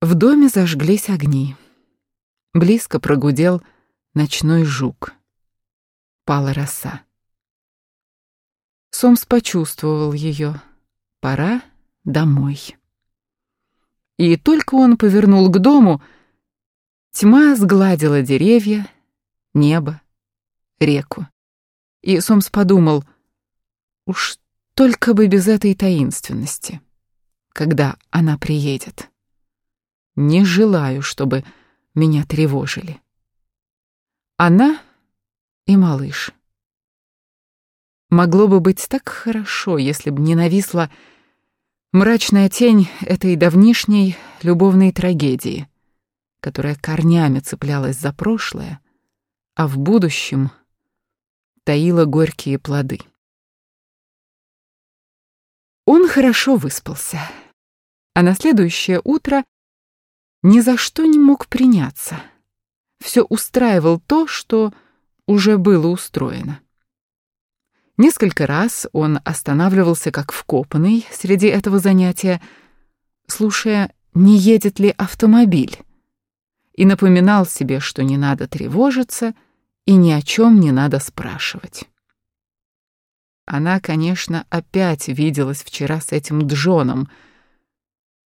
В доме зажглись огни. Близко прогудел ночной жук. Пала роса. Сомс почувствовал ее. Пора домой. И только он повернул к дому, тьма сгладила деревья, небо, реку. И Сомс подумал, уж только бы без этой таинственности, когда она приедет. Не желаю, чтобы меня тревожили. Она и малыш. Могло бы быть так хорошо, если бы не нависла мрачная тень этой давнишней любовной трагедии, которая корнями цеплялась за прошлое, а в будущем таила горькие плоды. Он хорошо выспался, а на следующее утро ни за что не мог приняться. Все устраивал то, что уже было устроено. Несколько раз он останавливался как вкопанный среди этого занятия, слушая, не едет ли автомобиль, и напоминал себе, что не надо тревожиться и ни о чем не надо спрашивать. Она, конечно, опять виделась вчера с этим Джоном,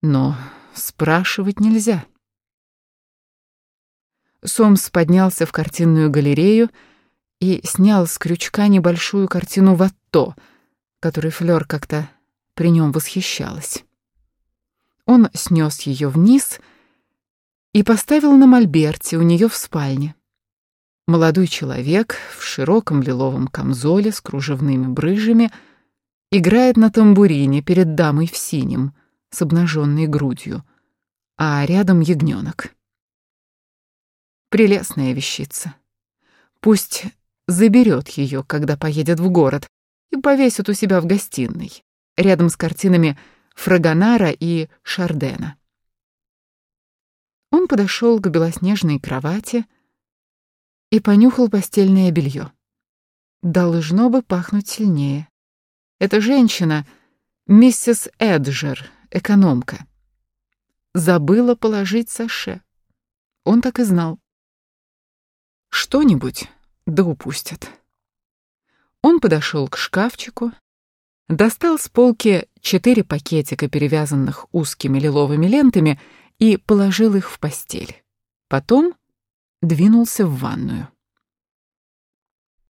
но спрашивать нельзя. Сомс поднялся в картинную галерею и снял с крючка небольшую картину Ватто, которой Флёр как-то при нем восхищалась. Он снес ее вниз и поставил на мольберте у нее в спальне. Молодой человек в широком лиловом камзоле с кружевными брыжами играет на тамбурине перед дамой в синем с обнаженной грудью, а рядом ягненок. Прелестная вещица. Пусть заберет ее, когда поедет в город, и повесит у себя в гостиной, рядом с картинами Фрагонара и Шардена. Он подошел к белоснежной кровати и понюхал постельное белье. Должно бы пахнуть сильнее. Эта женщина — миссис Эджер, экономка. Забыла положить саше. Он так и знал. Что-нибудь да упустят. Он подошел к шкафчику, достал с полки четыре пакетика, перевязанных узкими лиловыми лентами, и положил их в постель. Потом двинулся в ванную.